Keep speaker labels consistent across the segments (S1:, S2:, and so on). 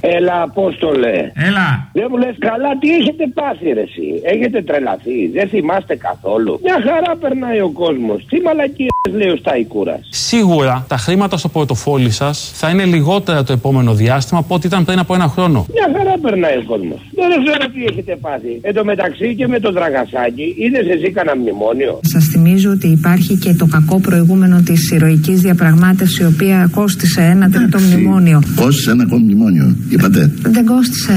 S1: Έλα, Απόστολε.
S2: Έλα.
S1: Δεν μου λες καλά, τι έχετε πάθει, ρε, εσύ. Έχετε τρελαθεί. Δεν θυμάστε καθόλου. Μια χαρά περνάει ο κόσμος. Τι μαλακίες λέει ο Σταϊκούρας.
S3: Σίγουρα τα χρήματα στο πορτοφόλι σας θα είναι λιγότερα το επόμενο διάστημα από ό,τι ήταν πριν από ένα χρόνο.
S1: Μια χαρά περνάει ο κόσμος. Δεν ξέρω τι έχετε πάθει. Εν τω μεταξύ και με το τραγασάκι, είδες εσύ κανένα μνημόνιο;
S4: Σας θυμίζω ότι υπάρχει και το κακό προηγούμενο της ηρωικής διαπραγμάτευσης, η οποία κόστησε ένα τρίτο μνημόνιο.
S5: Κόστησε ένα ακόμη μνημόνιο, είπατε.
S4: Δεν κόστησε.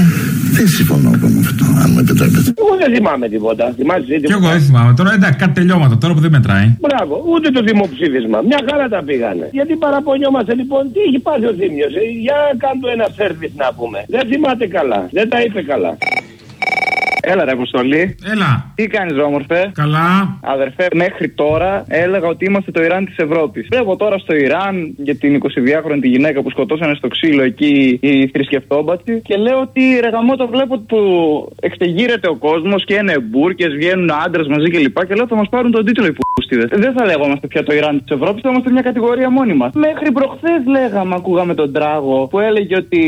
S5: Δεν συμφωνώ εγώ με αυτό, αν με επιτρέπετε.
S1: Εγώ δεν θυμάμαι τίποτα. Θυμάσαι εσύ
S2: Κι εγώ
S1: τίποτα.
S2: δεν θυμάμαι. Τώρα εντάξει, κάτι τελειώματα τώρα που δεν μετράει.
S1: Μπράβο, ούτε το δημοψήφισμα. Μια χαρά τα πήγανε. Γιατί παραπονιόμαστε λοιπόν, τι έχει πάθει ο Θήμιος. για κάντο ένα σερβις να πούμε. Δεν θυμάται καλά. Δεν τα είπε καλά.
S6: Έλα, ρε Αποστολή.
S2: Έλα.
S6: Τι κάνεις, όμορφε;
S2: Καλά.
S6: Αδερφέ, μέχρι τώρα έλεγα ότι είμαστε το Ιράν της Ευρώπης. Βλέπω τώρα στο Ιράν για την 22χρονη τη γυναίκα που σκοτώσανε στο ξύλο εκεί οι θρησκευτόμπατοι και λέω ότι ρε γαμό το βλέπω που εξεγείρεται ο κόσμος και είναι μπουρκες, βγαίνουν άντρες μαζί κλπ. Και, και λέω θα μας πάρουν τον τίτλο οι πούστιδε. Δεν θα λέγομαστε πια το Ιράν της Ευρώπης, θα είμαστε μια κατηγορία μόνοι μας. Μέχρι προχθές λέγαμε, ακούγαμε τον Τράγο που έλεγε ότι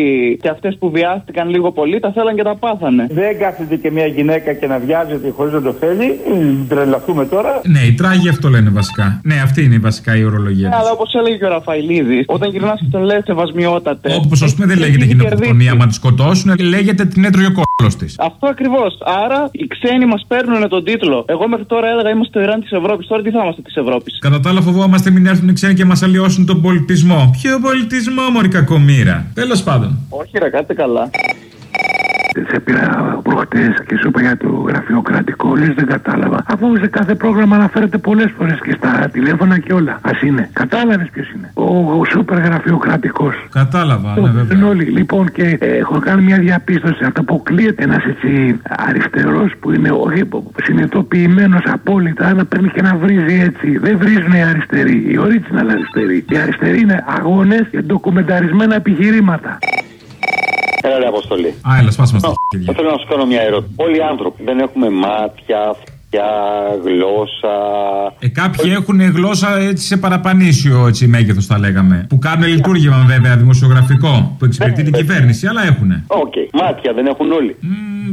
S6: και αυτές που βιάστηκαν λίγο πολύ τα θέλαν και τα πάθανε.
S7: Δεν κάθεται και μια γυναίκα και να βιάζεται χωρίς να το θέλει. Μ, Τρελαθούμε τώρα.
S2: Ναι, οι τράγοι αυτό λένε βασικά. Ναι, αυτή είναι η βασικά η ορολογία.
S6: Ναι, αλλά όπως έλεγε και ο Ραφαηλίδης, όταν γυρνάς και τον λες σεβασμιότατε.
S2: Όπως ας πούμε δεν
S6: έχει
S2: λέγεται
S6: ήδη
S2: γυναικοκτονία
S6: κερδίσει.
S2: άμα τη σκοτώσουν, λέγεται την έτρωγε ο κόλος της.
S6: Αυτό ακριβώς. Άρα οι ξένοι μας παίρνουν τον τίτλο. Εγώ μέχρι τώρα έλεγα είμαστε το Ιράν της Ευρώπης. Τώρα τι θα είμαστε της Ευρώπης;
S2: Κατά τα άλλα, φοβόμαστε μην έρθουν οι ξένοι και μας αλλοιώσουν τον πολιτισμό. Ποιο πολιτισμό, Μωρή κακομήρα. Τέλος πάντων.
S6: Όχι, ρε, κάτε καλά.
S5: Σε πήρα προχτέ και σου είπα για το γραφειοκρατικό, λες δεν κατάλαβα. Αφού σε κάθε πρόγραμμα αναφέρεται πολλές φορές και στα τηλέφωνα και όλα. Α είναι. Κατάλαβες ποιος είναι. Ο, ο σούπερ γραφειοκρατικός.
S2: Κατάλαβα, ναι,
S5: Είναι
S2: βέβαια.
S5: όλοι. Λοιπόν, και ε, έχω κάνει μια διαπίστωση. Αποκλείεται ένας έτσι αριστερός που είναι όχι συνειδητοποιημένος απόλυτα να παίρνει και να βρίζει έτσι. Δεν βρίζουν οι αριστεροί, οι original αριστεροί. Οι αριστεροί είναι αγώνες και ντοκουμενταρισμένα επιχειρήματα.
S8: Έλα, ρε Αποστολή.
S2: Α, έλα, σπάσουμε στα χέρια.
S8: Θέλω να σου κάνω μια ερώτηση. Όλοι οι άνθρωποι δεν έχουμε μάτια, αυτιά, γλώσσα.
S2: Ε, κάποιοι έχουν γλώσσα έτσι σε παραπανήσιο έτσι, μέγεθος, θα λέγαμε. Που κάνουν λειτούργημα βέβαια δημοσιογραφικό που εξυπηρετεί την κυβέρνηση, αλλά έχουν.
S8: Οκ. Μάτια δεν έχουν όλοι.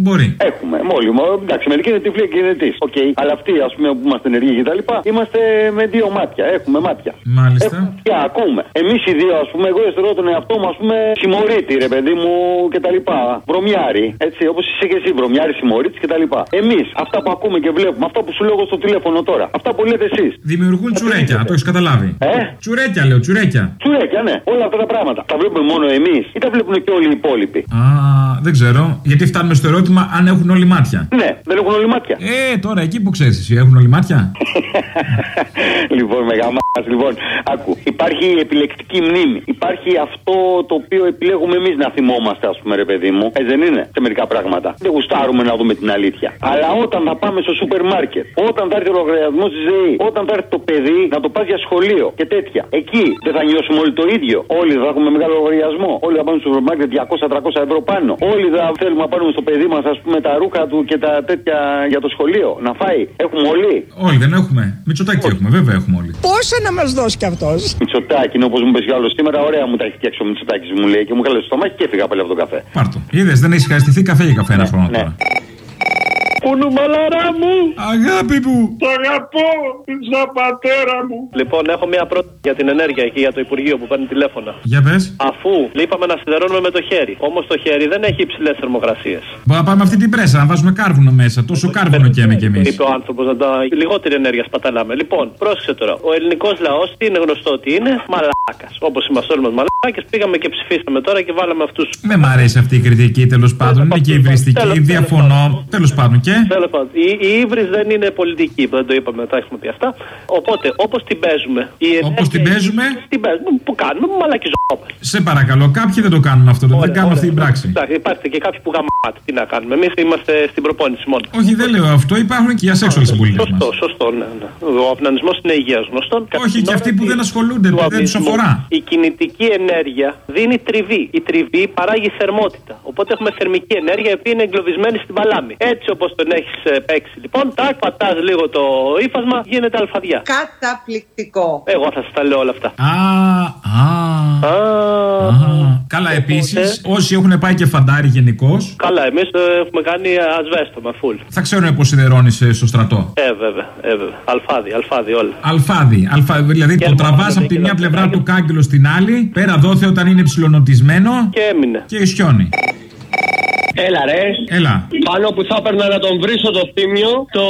S2: Μπορεί.
S8: Έχουμε όλοι. Εντάξει, μερικοί είναι τυφλοί και είναι τη. Οκ. Αλλά αυτοί, ας πούμε, που είμαστε ενεργοί και τα λοιπά, είμαστε με δύο μάτια. Έχουμε μάτια.
S2: Μάλιστα.
S8: Έχουμε αυτιά, ακούμε. Εμείς οι δύο, ας πούμε, εγώ θεωρώ τον εαυτό μου, ας πούμε, συμμορίτη, ρε παιδί μου και τα λοιπά. Βρωμιάρη. Έτσι, όπως είσαι και εσύ, βρωμιάρης, συμμορίτης και τα λοιπά. Εμείς, αυτά που ακούμε και βλέπουμε, αυτά που σου λέω εγώ στο τηλέφωνο τώρα, αυτά που λέτε εσείς.
S2: Δημιουργούν τσουρέκια, το έχεις καταλάβει.
S8: Ε;
S2: Τσουρέκια, λέω, τσουρέκια.
S8: Τσουρέκια, ναι. Όλα αυτά τα πράγματα. Τα βλέπουμε μόνο εμείς ή τα βλέπουν και όλοι οι υπόλοιποι;
S2: Α, δεν ξέρω. Γιατί φτάνουμε στο ερώτημα αν έχουν όλοι μάτια.
S8: Ναι, δεν έχουν όλοι μάτια.
S2: Ε, τώρα εκεί που ξέρεις εσύ, έχουν όλοι μάτια;
S8: λοιπόν, μεγαμά, λοιπόν, άκου. Υπάρχει η επιλεκτική μνήμη. Υπάρχει αυτό το οποίο επιλέγουμε εμείς να θυμόμαστε, ας πούμε, ρε παιδί μου. Ε, δεν είναι; Σε μερικά πράγματα. Δεν γουστάρουμε να δούμε την αλήθεια. Αλλά όταν θα πάμε στο σούπερ μάρκετ, όταν θα έρθει ο λογαριασμός τη ΔΕΗ, όταν θα έρθει το παιδί να το πας για σχολείο και τέτοια. Εκεί δεν θα νιώσουμε όλοι το ίδιο. Όλοι θα έχουμε μεγάλο λογαριασμό. Όλοι θα πάμε στο σούπερ μάρκετ 200-300 ευρώ πάνω. Όλοι θα θέλουμε να πάρουμε στο παιδί μας, ας πούμε, τα ρούχα του και τα τέτοια για το σχολείο. Να φάει. Έχουμε όλοι.
S2: Όλοι δεν έχουμε. Μητσοτάκι έχουμε, βέβαια έχουμε όλοι.
S9: Πόσα να μας δώσει κι αυτός;
S8: Μητσοτάκι είναι όπως μου πει άλλος σήμερα. Ωραία μου τα έχει φτιάξει ο Μητσοτάκι μου λέει και μου κάλεσε στο μάχη και έφυγα πάλι από τον καφέ.
S2: Πάρτο. Είδες, δεν έχει χαριστηθεί καφέ για καφέ ένα χρόνο
S8: ναι.
S2: τώρα.
S7: Πού μαλαρά μου.
S2: Αγάπη μου.
S7: Το αγαπώ. Σαν πατέρα μου.
S10: Λοιπόν, έχω μία πρόταση για την ενέργεια και για το Υπουργείο που παίρνει τηλέφωνα.
S2: Για πες.
S10: Αφού είπαμε να σιδερώνουμε με το χέρι. Όμως το χέρι δεν έχει υψηλές θερμοκρασίες.
S2: Μπορούμε να πάμε αυτή την πρέσα, να βάζουμε κάρβουνο μέσα. Τόσο κάρβουνο καίμε κι εμείς.
S10: Είπε ο άνθρωπος να τα. λιγότερη ενέργεια σπαταλάμε. Λοιπόν, πρόσεξε τώρα. Ο ελληνικός λαός τι είναι γνωστό ότι είναι; Μαλάκας. Όπως είμαστε όλοι μας μαλάκες, πήγαμε και ψηφίσαμε τώρα και βάλαμε αυτούς.
S2: Δεν μ' αρέσει αυτή η κριτική τέλος πάντων. Είναι και υβριστική, διαφωνώ. Τέλος πάντων και.
S10: Τέλος πάντων, η, η ύβρις δεν είναι πολιτική, δεν το είπαμε, τα έχουμε πει αυτά. Οπότε, όπως την παίζουμε.
S2: Όπως την παίζουμε.
S10: Την παίζουμε, που κάνουμε, μαλακιζόμαστε.
S2: Σε παρακαλώ, κάποιοι δεν το κάνουν αυτό. Δεν κάνουν αυτή την πράξη.
S10: Εντάξει, υπάρχουν και κάποιοι που γαμάτε. Τι να κάνουμε. Εμείς είμαστε στην προπόνηση μόνο.
S2: Όχι, δεν λέω αυτό. Υπάρχουν και για σεξουαλ συμπολίτε μα.
S10: Σωστό, σωστό, ναι, ναι. Ο αυνανισμός είναι υγεία γνωστό.
S2: Όχι, και αυτοί που δεν ασχολούνται, που δεν τους αφορά.
S10: Η κινητική ενέργεια δίνει τριβή. Η τριβή παράγει θερμότητα. Οπότε έχουμε θερμική ενέργεια η οποία είναι εγκλωβισμένη στην παλάμη. Έτσι όπως τον έχεις παίξει λοιπόν, τάκ, πατάς λίγο το ύφασμα, γίνεται αλφαδιά.
S9: Καταπληκτικό.
S10: Εγώ θα σας τα λέω όλα αυτά.
S2: Α, α. Καλά, επίσης, όσοι έχουν πάει και φαντάρι γενικώς,
S10: Καλά, εμείς έχουμε κάνει ασβέστο με φουλ.
S2: θα ξέρουν πώς σιδερώνει στο στρατό.
S10: Ε, βέβαια, ε, βέβαια. Αλφάδι, αλφάδι όλα.
S2: Αλφάδι, αλφα, δηλαδή το τραβάς από τη μια πλευρά του κάγκελο στην άλλη, πέρα δόθε όταν είναι ψηλονοτισμένο
S10: Και έμεινε.
S2: και ισιώνει.
S1: Έλα ρε.
S2: Έλα.
S1: Πάνω που θα έπαιρνα να τον βρίσω το θύμιο, το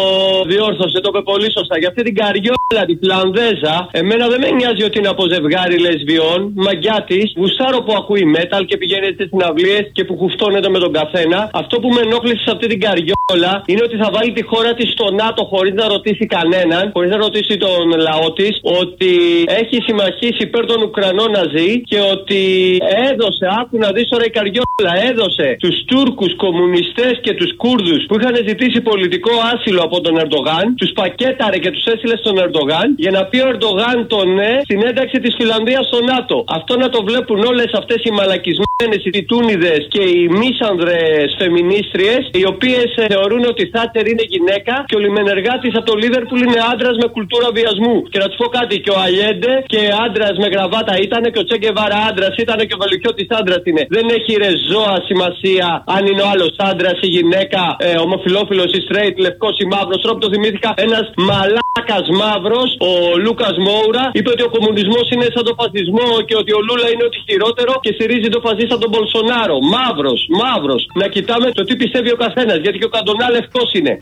S1: διόρθωσε, το είπε πολύ σωστά. Για αυτή την καριόλα, τη Φλανδέζα, εμένα δεν με νοιάζει ότι είναι από ζευγάρι λεσβιών, μαγιά της, γουσάρο που ακούει metal και πηγαίνει στις συναυλίες και που κουφτώνεται με τον καθένα. Αυτό που με ενόχλησε σε αυτή την καριόλα είναι ότι θα βάλει τη χώρα της στο ΝΑΤΟ χωρίς να ρωτήσει κανέναν, χωρίς να ρωτήσει τον λαό της, ότι έχει συμμαχήσει υπέρ των Ουκρανών να ζει και ότι έδωσε, άκου να δεις τώρα η καριόλα, έδωσε τους Τούρκους κομμουνιστές και τους Κούρδους που είχαν ζητήσει πολιτικό άσυλο από τον Ερντογάν, τους πακέταρε και τους έστειλε στον Ερντογάν για να πει ο Ερντογάν το ναι στην ένταξη της Φιλανδίας στο ΝΑΤΟ. Αυτό να το βλέπουν όλες αυτές οι μαλακισμένες, οι τιτούνιδες και οι μίσανδρες φεμινίστριες, οι οποίες θεωρούν ότι η Θάτσερ είναι γυναίκα και ο λιμενεργάτης από το Λίβερπουλ είναι άντρας με κουλτούρα βιασμού. Και να τους πω κάτι, και ο Αλιέντε και άντρας με γραβάτα ήταν και ο Τσέγκεβάρα άντρας ήταν και ο Βελουχιώτη άντρας είναι. Δεν έχει ρεζόα σημασία αν είναι ο άλλος άντρας ή γυναίκα, ε, ομοφυλόφιλος ή straight, λευκός ή μαύρος. Τώρα που το θυμήθηκα, ένας μαλάκας μαύρος, ο Λούκας Μόουρα, είπε ότι ο κομμουνισμός είναι σαν το φασισμό και ότι ο Λούλα είναι ότι χειρότερο και στηρίζει το φασίστα τον Μπολσονάρο. Μαύρος, μαύρος. Να κοιτάμε το τι πιστεύει ο καθένας, γιατί και ο Καντονά λευκός είναι.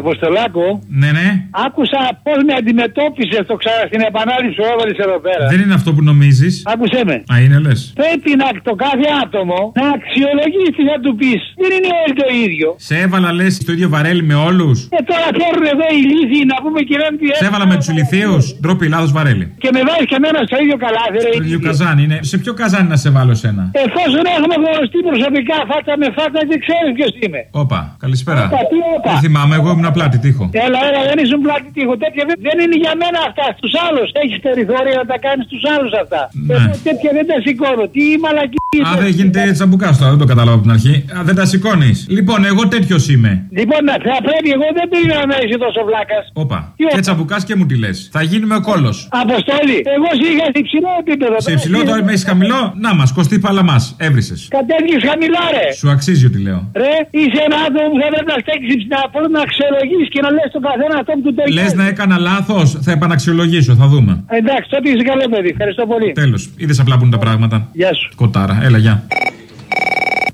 S7: Αποστολάκο,
S2: Ναι, ναι.
S7: άκουσα πώς με αντιμετώπισε το ξα... στην επανάληψη που έβαλε εδώ πέρα.
S2: Δεν είναι αυτό που νομίζεις.
S7: Άκουσέ με.
S2: Α, είναι λες.
S7: Πρέπει να το κάθε άτομο να αξιολογήσει τι θα του πεις. Δεν είναι όλοι το ίδιο.
S2: Σε έβαλα, λες, στο ίδιο βαρέλι με όλους.
S7: Και τώρα φέρνουν εδώ οι λύθοι να πούμε και λένε τι
S2: Σε έβαλα με τους ηλικίου. Ντροπή, λάθος βαρέλι.
S7: Και με βάζεις και εμένα στο ίδιο καλάθι, ρε.
S2: Στο ίδιο καζάνι είναι. Σε ποιο καζάνι να σε βάλω σένα;
S7: Εφόσον έχουμε γνωριστεί προσωπικά, φάτσα με φάτσα και ξέρεις ποιος είμαι.
S2: Όπα, καλησπέρα.
S7: Όπα, τι όπα.
S2: Δεν θυμάμαι, εγώ ήμουν πλάτη τείχο.
S7: Έλα, έλα, δεν ήσουν πλάτη τείχο. Τέτοια δεν- δεν είναι για μένα αυτά. Στους άλλους. Έχεις περιθώρια να τα κάνεις στους άλλους αυτά.
S2: Ναι.
S7: Εγώ τέτοια δεν τα σηκώνω. Τι μαλακή.
S2: Α, δεν γίνεται τσαμπουκά τώρα, δεν το καταλάβω από την αρχή. Α, δεν τα σηκώνεις. Λοιπόν, εγώ τέτοιος είμαι.
S7: Λοιπόν, να- θα πρέπει, εγώ δεν περίμενα να είσαι τόσο βλάκας.
S2: Όπα.
S7: Τι όπα;
S2: Και τσαμπουκάς και μου τι λες. Θα γίνουμε ο κόλος.
S7: Αποστόλη, εγώ είχα σε υψηλό επίπεδο.
S2: Σε υψηλό τώρα με έχεις χαμηλό; Να μας, κοστί παλαμάς. Έβρισες.
S7: Κατέβηκες χαμηλά, ρε.
S2: Σου αξίζει ότι λέω.
S7: Ρε, είσαι ένα άτομο που θα πρέπει να στέξει να μπορεί να αξιολογήσει και να λες τον καθένα αυτό που του το
S2: Λες να έκανα λάθος, θα επαναξιολογήσω, θα δούμε.
S7: Εντάξει, τότε είσαι καλό παιδί. Ευχαριστώ πολύ.
S2: Τέλος. Είδες απλά που είναι τα πράγματα.
S7: Γεια σου.
S2: Κοτάρα, έλα, γεια.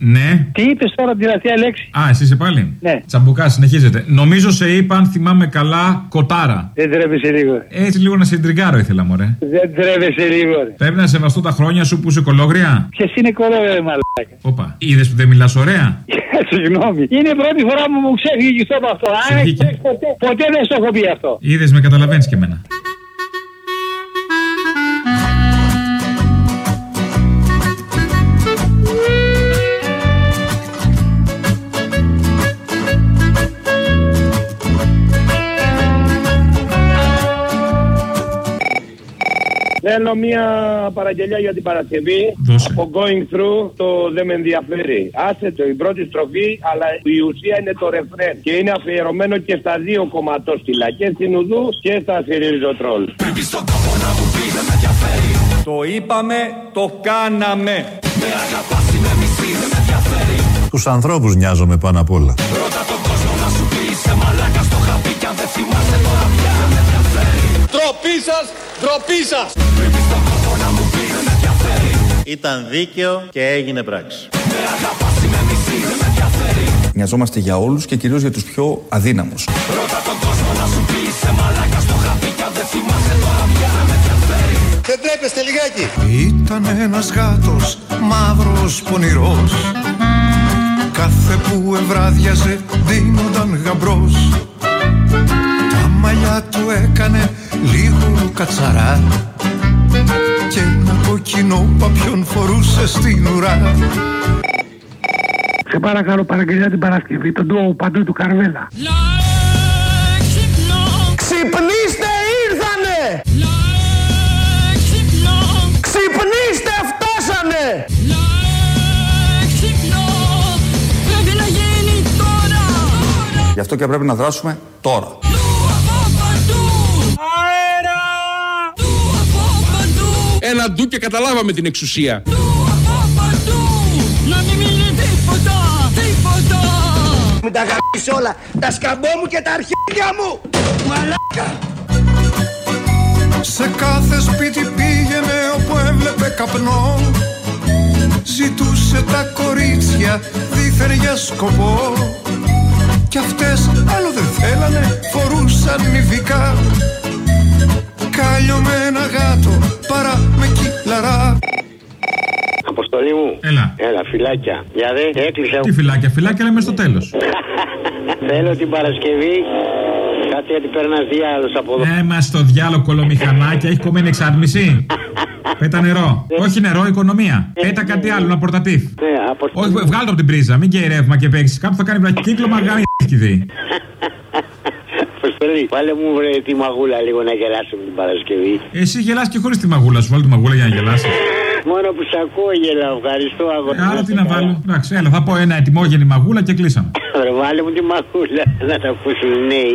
S2: Ναι.
S7: Τι είπες τώρα την τελευταία λέξη;
S2: Α, εσύ είσαι πάλι.
S7: Ναι.
S2: Τσαμπουκά, συνεχίζεται. Νομίζω σε είπα, αν θυμάμαι καλά, κοτάρα.
S7: Δεν τρέπεσαι λίγο.
S2: Έτσι λίγο να σε τριγκάρω ήθελα, μωρέ.
S7: Δεν τρέπεσαι λίγο, ρε.
S2: Πρέπει να σεβαστώ τα χρόνια σου που είσαι κολόγρια.
S7: Ποιο είναι κολόγια, ρε μαλάκα;
S2: Όπα. Είδες που δεν μιλάς ωραία;
S7: Συγγνώμη. Είναι η πρώτη φορά που μου ξέφυγε αυτό από αυτό. Αν έχεις
S2: βγήκε.
S7: ξέφυγει ποτέ, ποτέ δεν στο έχω πει αυτό.
S2: Είδες με καταλαβαίνεις και εμένα.
S1: Θέλω μια παραγγελιά για την Παρασκευή.
S2: Δώσε.
S1: Από going through το δεν με ενδιαφέρει. Άσε το η πρώτη στροφή, αλλά η ουσία είναι το ρεφρέν. Και είναι αφιερωμένο και στα δύο κομματόστιλα. Και στην Ουδού και στα Σιριζοτρόλ.
S9: Το είπαμε, το κάναμε.
S11: Τους ανθρώπους νοιάζομαι πάνω απ' όλα.
S9: Ντροπή σας, ντροπή σας.
S11: Ήταν δίκαιο και έγινε πράξη.
S12: Νοιαζόμαστε για όλους και κυρίως για τους πιο αδύναμους.
S9: Δεν τρέπεστε λιγάκι.
S13: Ήταν ένας γάτος μαύρος πονηρός Κάθε που ευράδιαζε δίνονταν γαμπρός Τα μαλλιά του έκανε λίγο κατσαρά Και ένα κοκκινό παπιόν φορούσε στην ουρά
S5: Σε παρακαλώ παραγγελιά την Παρασκευή, τον τούο παντού του Καρβέλα.
S9: Ξυπνήστε ήρθανε. Ξυπνήστε φτάσανε.
S12: Γι' αυτό και πρέπει να δράσουμε τώρα.
S14: Ένα ντου και καταλάβαμε την εξουσία.
S9: Να μην μείνει τίποτα, τίποτα. Μην τα γαμίσεις όλα, τα σκαμπό μου και τα αρχίδια μου. Μαλάκα.
S13: Σε κάθε σπίτι πήγαινε όπου έβλεπε καπνό Ζητούσε τα κορίτσια δίθεν για σκοπό Κι αυτές άλλο δεν θέλανε, φορούσαν νηφικά Κάλιο με ένα γάτο παρά με κύλαρα
S15: Αποστολή μου.
S2: Έλα.
S15: Έλα, φυλάκια. Για δε, έκλεισα.
S2: Τι φυλάκια, φυλάκια λέμε στο τέλος.
S15: Θέλω την Παρασκευή. Κάτι γιατί παίρνει ένα διάλογο από εδώ.
S2: Έμα στο διάλογο κολομηχανάκια, έχει κομμένη εξάρτηση. Πέτα νερό. Όχι νερό, οικονομία. Πέτα κάτι άλλο, ένα πορτατίφ.
S15: Ναι, από...
S2: Όχι, βγάλω το από την πρίζα, μην καίει ρεύμα και παίξεις. Κάπου θα κάνει βραχικύκλωμα, γάμι δει.
S15: Αποστολή, βάλε μου βρε τη μαγούλα λίγο να γελάσουμε την Παρασκευή.
S2: Εσύ γελάς και χωρίς τη μαγούλα σου. Βάλω τη μαγούλα για να γελάσεις.
S15: Μόνο που σε ακούω γελάω, ευχαριστώ αγόρι.
S2: Άρα τι να βάλω. Εντάξει, έλα, θα πω ένα ετοιμόγενη μαγούλα και κλείσαμε.
S15: Βρε, βάλε μου τη μαγούλα να τα ακούσουν οι νέοι.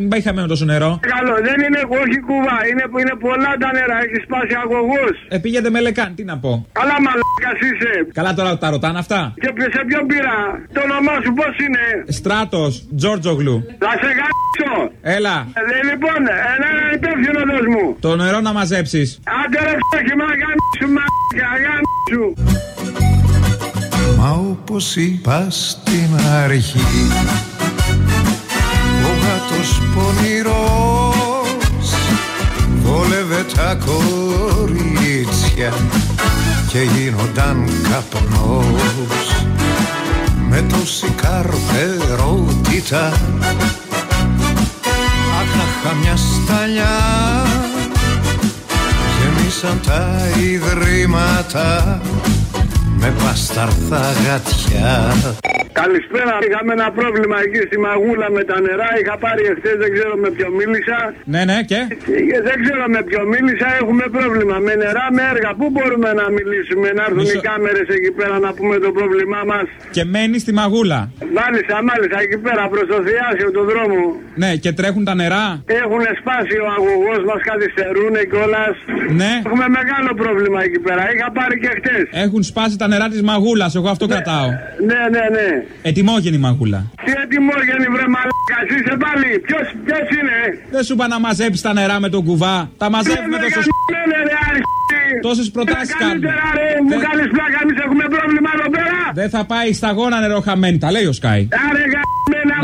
S2: μην πάει χαμένο τόσο νερό.
S16: Καλό, δεν είναι όχι κουβά. Είναι, είναι πολλά τα νερά. Έχεις σπάσει αγωγό.
S2: Ε, πήγαινε με λεκάν, τι να πω.
S16: Καλά, μαλάκας είσαι.
S2: Καλά τώρα τα ρωτάνε αυτά.
S16: Και ποιο- σε ποιον πήρα; Το όνομά σου πώς είναι;
S2: Στράτος, Τζόρτζογλου.
S16: Θα σε γάμισω.
S2: Έλα,
S16: Ε, λοιπόν, ένα υπεύθυνο δώσ' μου.
S2: το νερό να μαζέψεις.
S16: Άντε ρε φτώχη, μα γάμισου, μα γάμισου.
S13: Μα όπως είπα στην αρχή Ο γάτος πονηρός Βόλευε τα κορίτσια Και γίνονταν καπνός. Με τόση καρπερότητα Άχαχα μια σταλιά. Γεμίσαν τα ιδρύματα με πασταρθά γατιά
S16: Καλησπέρα. Είχαμε ένα πρόβλημα εκεί στη Μαγούλα με τα νερά. Είχα πάρει εχθές, δεν ξέρω με ποιο μίλησα.
S2: Ναι, ναι, και;
S16: Ε, Δεν ξέρω με ποιο μίλησα. Έχουμε πρόβλημα με νερά, με έργα. Πού μπορούμε να μιλήσουμε, να έρθουν
S2: Μισό-
S16: οι κάμερες εκεί πέρα να πούμε το πρόβλημά μας.
S2: Και μένει στη μαγούλα;
S16: Μάλιστα, μάλιστα, εκεί πέρα προς το Θιάσιο του δρόμου.
S2: Ναι, και τρέχουν τα νερά;
S16: Έχουν σπάσει ο αγωγός μας, καθυστερούν κιόλας.
S2: Ναι.
S16: Έχουμε μεγάλο πρόβλημα εκεί πέρα. Είχα πάρει και χτες.
S2: Έχουν σπάσει τα νερά της μαγούλας. Εγώ αυτό κρατάω.
S16: Ναι, ναι, ναι.
S2: Ετοιμόγενη μαγούλα.
S16: Τι ετοιμόγενη βρε μαλάκα, είσαι πάλι. Ποιος, ποιος είναι;
S2: Δεν σου είπα να μαζέψεις τα νερά με τον κουβά. Τα μαζεύουμε
S16: Ναι,
S2: τόσο.
S16: ναι, ρε, αριστεί.
S2: Τόσες προτάσεις
S16: Ε,
S2: κάνουμε.
S16: Καλύτερα ρε, μου
S2: Δεν-
S16: κάνεις πλάκα, εμείς έχουμε πρόβλημα εδώ πέρα.
S2: Δεν θα πάει σταγόνα νερό χαμένη. Τα λέει ο Σκάι.
S16: Άρε γαμμένα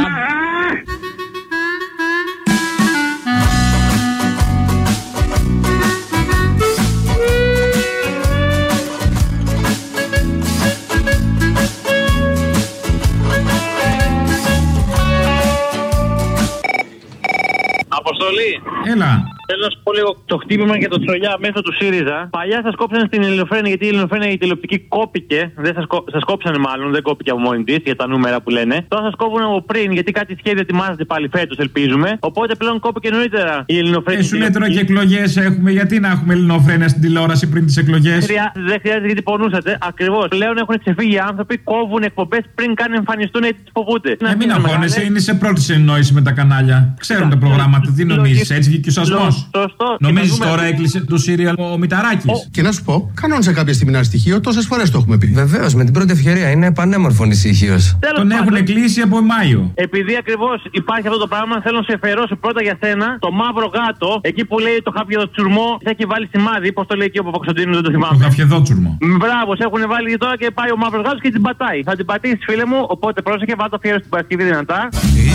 S17: πω λίγο το χτύπημα για το τσολιά μέσω του ΣΥΡΙΖΑ. Παλιά σας κόψανε στην Ελληνοφρένεια γιατί η Ελληνοφρένεια η τηλεοπτική κόπηκε. Δεν σας, κό... σας κόψανε μάλλον, δεν κόπηκε από μόνη της για τα νούμερα που λένε. Τώρα σας κόβουν από πριν γιατί κάτι σχέδια ετοιμάζεται πάλι φέτος, ελπίζουμε. Οπότε πλέον κόπηκε νωρίτερα η Ελληνοφρένεια.
S2: Ε, σου λέει τώρα και εκλογές έχουμε. Γιατί να έχουμε ελληνοφρένεια στην τηλεόραση πριν τις εκλογές;
S17: Χρειά- Δεν χρειάζεται γιατί πονούσατε. Ακριβώς. Πλέον έχουν ξεφύγει οι άνθρωποι, κόβουν εκπομπές πριν καν εμφανιστούν γιατί τι φοβούνται.
S2: Ε, μην αγχώνεσαι, είναι σε πρώτη συνεννόηση με τα κανάλια. Ξέρουν τα προγράμματα, τι νομίζεις, έτσι βγήκε ο σασμός.
S17: Σωστό.
S2: Νομίζεις τώρα έκλεισε το σύριαλ ο Μηταράκης;
S12: Και να σου πω, κανόνισε κάποια στιγμή ένα στοιχείο, τόσες φορές το έχουμε πει.
S18: Βεβαίως, με την πρώτη ευκαιρία είναι πανέμορφων ησυχίω.
S2: Τον έχουν κλείσει από Μάιο.
S17: Επειδή ακριβώς υπάρχει αυτό το πράγμα, θέλω να σε εφερώσω πρώτα για σένα το μαύρο γάτο. Εκεί που λέει το χάπιο τσουρμό, σε έχει βάλει σημάδι. Πώς το λέει εκεί ο Παπακοσταντίνου, δεν το
S2: Το
S17: θυμάμαι.
S2: γαφιεδότσουρμο.
S17: Μ, Μπράβο, σε έχουν βάλει τώρα και πάει ο μαύρος γάτος και την πατάει. Θα την πατήσει, φίλε μου, οπότε πρόσεχε, βάλω το φιέρο στην Παρασκευή δυνατά.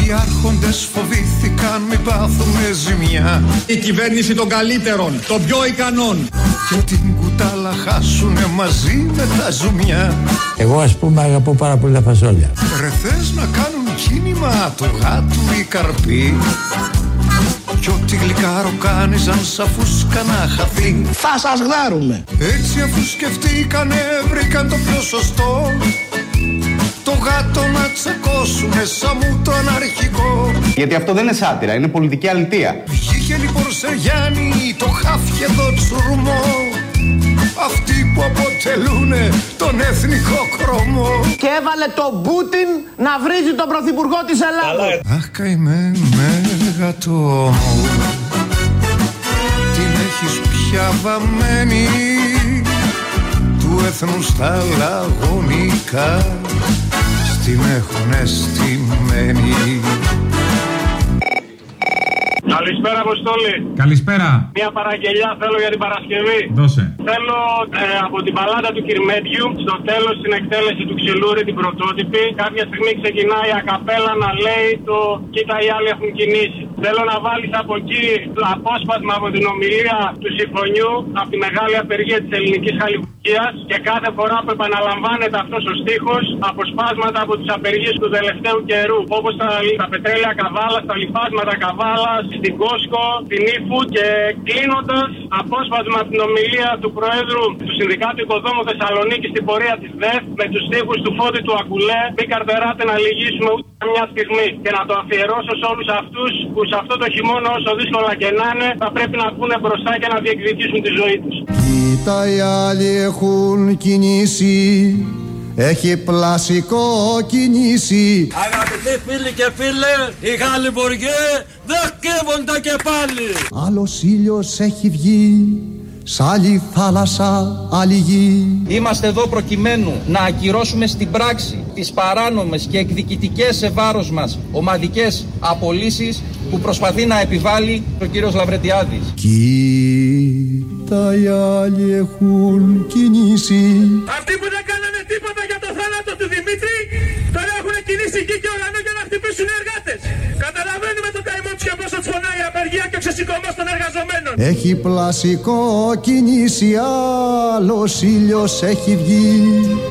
S13: Οι άρχοντες φοβήθηκαν μην πάθουμε ζημιά.
S9: Η κυβέρνηση των καλύτερων, των πιο ικανών.
S13: Και την κουτάλα χάσουνε μαζί με τα ζουμιά.
S18: Εγώ, ας πούμε, αγαπώ πάρα πολύ τα φασόλια.
S13: Ρε θες να κάνουν κίνημα του γάτου οι καρποί Κι ό,τι γλυκά ροκάνιζαν σαν φούσκα να χαθεί.
S9: Θα σας γδάρουμε
S13: Έτσι αφού σκεφτήκανε βρήκαν το πιο σωστό Το γάτο να τσεκώσουνε σαν μου το αναρχικό.
S12: Γιατί αυτό δεν είναι σάτυρα, είναι πολιτική αλητεία.
S13: Βγήκε λοιπόν Σεργιάννη το χάφι εδώ τσουρμό. Αυτοί που αποτελούν τον εθνικό χρώμο
S9: Και έβαλε τον Πούτιν να βρίζει τον πρωθυπουργό της Ελλάδος.
S13: Αχ καημένε γατό μου Την έχεις πια βαμμένη Του έθνους στα λαγωνικά Στην έχουν αισθημένη
S19: Καλησπέρα, Αποστόλη.
S2: Καλησπέρα.
S19: Μια παραγγελιά θέλω για την Παρασκευή.
S2: Δώσε.
S19: Θέλω ε, από την παλάτα του Κυρμέντιου στο τέλος την εκτέλεση του Ξυλούρη, την πρωτότυπη. Κάποια στιγμή ξεκινάει η ακαπέλα να λέει το Κοίτα, οι άλλοι έχουν κινήσει. Θέλω να βάλεις από εκεί το απόσπασμα από την ομιλία του Συμφωνιού από τη μεγάλη απεργία της ελληνικής χαλιβουργίας και κάθε φορά που επαναλαμβάνεται αυτός ο στίχος αποσπάσματα από τις απεργίες του τελευταίου καιρού. Όπως τα, τα πετρέλαια καβάλα, τα λιφάσματα καβάλα, στην Κόσκο, την Ήφου και κλείνοντας απόσπασμα από την ομιλία του Προέδρου του Συνδικάτου Οικοδόμου Θεσσαλονίκη στην πορεία της ΔΕΦ με τους στίχους του Φώτη του Ακουλέ. Μην καρτεράτε να λυγίσουμε ούτε μια στιγμή και να το αφιερώσω σε όλους αυτούς που σε αυτό το χειμώνα, όσο δύσκολα και να είναι, θα πρέπει να βγουν μπροστά και να διεκδικήσουν τη ζωή τους.
S13: Κοίτα οι άλλοι έχουν κινήσει Έχει πλασικό κινήσει
S14: Αγαπητοί φίλοι και φίλε, οι Γαλλιβουργοί δεν καίγονται και πάλι.
S13: Άλλος ήλιος έχει βγει Σ' άλλη θάλασσα, άλλη γη
S20: Είμαστε εδώ προκειμένου να ακυρώσουμε στην πράξη τις παράνομες και εκδικητικές σε βάρος μας ομαδικές απολύσεις που προσπαθεί να επιβάλλει ο κύριος Λαβρετιάδης.
S13: Κοίτα οι άλλοι έχουν κινήσει
S14: Αυτοί που δεν κάνανε τίποτα για το θάνατο του Δημήτρη, τώρα έχουν κινήσει εκεί και ουρανό για να χτυπήσουν οι εργάτες. Καταλαβαίνουμε το καημό τους και πόσο τους φωνάει η απεργία και ο ξεσηκωμός των εργαζομένων.
S13: Έχει πλασικό κινήσει Άλλος ήλιος έχει βγει.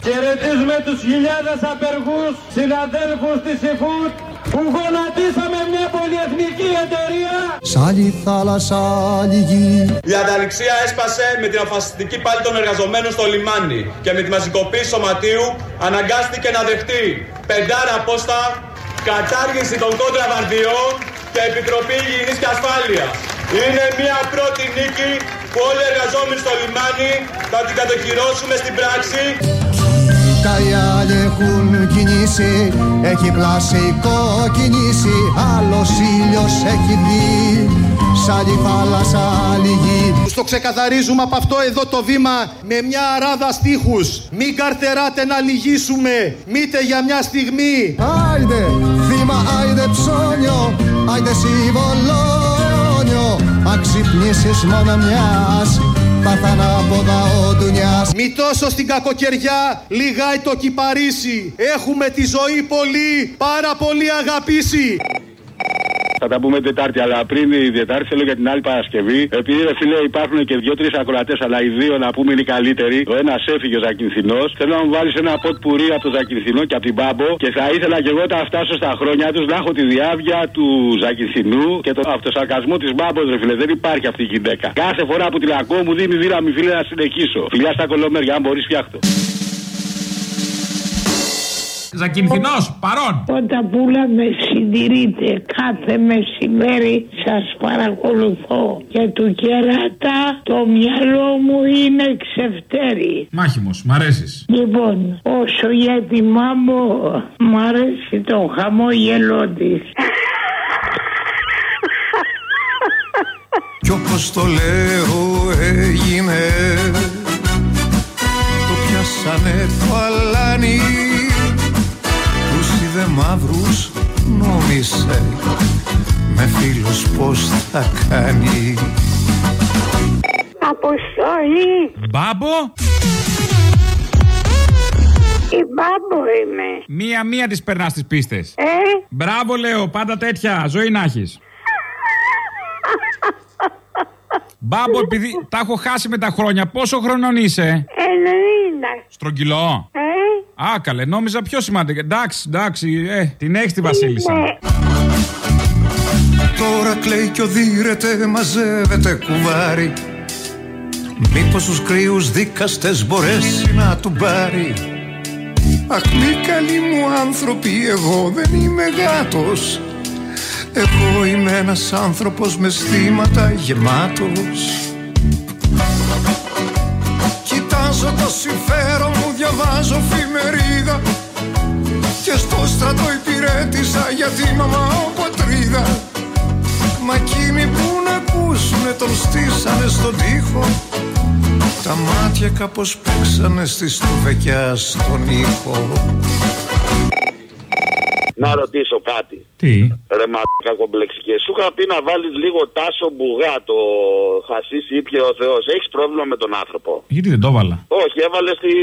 S14: Χαιρετίζουμε τους χιλιάδες απεργούς συναδέλφους της ΕΦΟΥΤ που γονατίσαμε μια πολυεθνική εταιρεία.
S13: Σ' άλλη θάλασσα, άλλη γη.
S21: Η ανταληξία έσπασε με την αφασιστική πάλη των εργαζομένων στο λιμάνι και με τη μαζικοποίηση σωματείου αναγκάστηκε να δεχτεί πεντάρα απόστα, κατάργηση των κόντραβανδιών και Επιτροπή Υγιεινής και Ασφάλειας. Είναι μια πρώτη νίκη που όλοι οι εργαζόμενοι στο λιμάνι θα την κατοχυρώσουμε στην πράξη.
S13: Τα οι άλλοι έχουν κινήσει Έχει πλασικό κινήσει Άλλος ήλιος έχει βγει Σ' άλλη θάλασσα, άλλη γη
S22: Στο ξεκαθαρίζουμε από αυτό εδώ το βήμα με μια αράδα στίχους. Μην καρτεράτε να λυγίσουμε, μήτε για μια στιγμή.
S13: Άιντε θύμα, άιντε ψώνιο Άιντε συμβολόνιο Αν ξυπνήσεις μόνο μιας Θα θα ανάποδα ο ντουνιάς
S22: Μη τόσο στην κακοκαιριά λιγάει το κυπαρίσι. Έχουμε τη ζωή πολύ, πάρα πολύ αγαπήσει.
S23: Θα τα πούμε Τετάρτη, αλλά πριν η Τετάρτη θέλω για την άλλη Παρασκευή. Επειδή ρε φίλε υπάρχουν και δύο-τρει ακροατές, αλλά οι δύο να πούμε είναι οι καλύτεροι. Ο ένας έφυγε ο Ζακυνθινό. Θέλω να μου βάλεις ένα ποτ πουρί από τον Ζακυνθινό και από την Μπάμπο. Και θα ήθελα και εγώ όταν φτάσω στα χρόνια τους να έχω τη διάβια του Ζακυνθινού και τον αυτοσαρκασμό της Μπάμπος, ρε φίλε. Δεν υπάρχει αυτή η γυναίκα. Κάθε φορά που την ακούω μου δίνει δύναμη, φίλε, να συνεχίσω. Φιλιά στα κολομέρια, αν μπορείς, φτιάχτω.
S2: Ζακυνθινός, παρόν.
S24: Όταν πουλα με συντηρείτε κάθε μεσημέρι σας παρακολουθώ και του κερατά το μυαλό μου είναι ξεφτέρι.
S2: Μάχημος, μ' αρέσεις.
S24: Λοιπόν, όσο για τη μάμπο μ' αρέσει το χαμόγελό της.
S13: Κι όπως το λέω έγινε Το πιάσανε το αλάνι Τους είδε μαύρους νόμισε Με φίλους πως θα κάνει
S24: Αποστολή,
S2: Μπάμπο,
S24: η μπάμπο είμαι.
S2: μία-μία τις περνάς τις πίστες.
S24: Ε,
S2: Μπράβο, λέω, πάντα τέτοια. Ζωή να έχεις. Μπάμπο, επειδή τα έχω χάσει με τα χρόνια, πόσο χρονών είσαι;
S24: 90.
S2: Στρογγυλό.
S24: Ε,
S2: Α, καλέ, νόμιζα πιο σημαντικό. Εντάξει, εντάξει, ε, την έχεις τη Βασίλισσα.
S24: ναι.
S13: τώρα κλαίει κι οδύρεται μαζεύεται κουβάρι Μήπως τους κρύους δίκαστες μπορέσει να του πάρει Αχ μη καλοί μου άνθρωποι εγώ δεν είμαι γάτος Εγώ είμαι ένας άνθρωπος με στήματα γεμάτος Κοιτάζω το συμφέρον μου διαβάζω φημερίδα Και στο στρατό υπηρέτησα για τη μαμά πατρίδα. Μα εκείνοι που να ακούσουνε τον στήσανε στον τοίχο. Τα μάτια κάπως παίξανε στη στουβεκιά στον ήχο
S25: Να ρωτήσω κάτι.
S2: Τι;
S25: Ρε μαλάκα κομπλεξικέ. Σου είχα πει να βάλεις λίγο τάσο μπουγά το χασίσι ήπια ο Θεός. Έχεις πρόβλημα με τον άνθρωπο;
S2: Γιατί δεν το έβαλα;
S25: Όχι, έβαλες τη,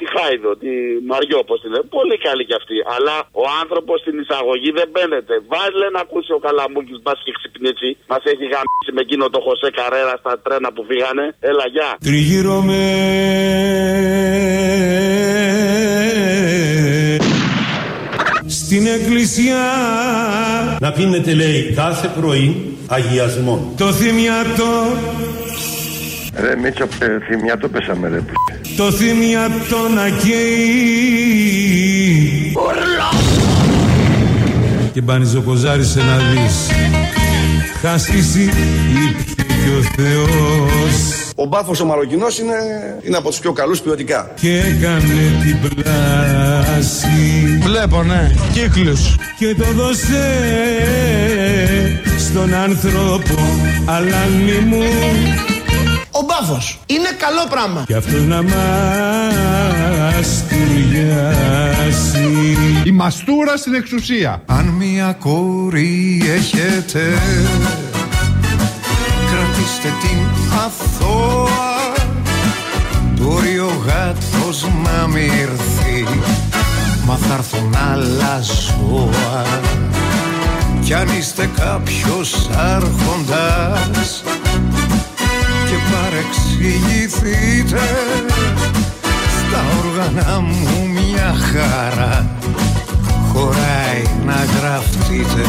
S25: τη Χάιδο, τη Μαριό, πώς τη λένε. Πολύ καλή κι αυτή. Αλλά ο άνθρωπος στην εισαγωγή δεν μπαίνεται. Βάλε να ακούσει ο Καλαμούκης, μπας και ξυπνήσει. Μας έχει γαμίσει με εκείνο το Χωσέ Καρέρα στα τρένα που φύγανε. Έλα, γεια.
S13: Τριγύρω με στην εκκλησιά
S26: Να πίνετε λέει κάθε πρωί αγιασμό.
S13: το θυμιατό.
S27: Ρε Μίτσο, ε, θυμιά το πέσαμε ρε.
S13: το θυμιατό να καίει. Και μπανιζοκοζάρισε να δεις. Χασίσει ήπια και ο Θεός.
S12: Ο μπάφος ο Μαροκινός είναι, είναι από τους πιο καλούς ποιοτικά.
S13: και έκανε την πλάση
S22: Βλέπω, ναι. Κύκλους.
S13: και το δώσε στον άνθρωπο αλλά μη μου
S22: Ο μπάφος είναι καλό πράγμα.
S13: κι αυτός να μας τουριάσει
S22: Η μαστούρα στην εξουσία.
S13: Αν μια κόρη έχετε Κρατήστε την αθώα Μπορεί ο γάτος να μη έρθει Μα θα έρθουν άλλα ζώα Κι αν είστε κάποιος άρχοντας Και παρεξηγηθείτε Στα όργανα μου μια χαρά χωράει να γραφτείτε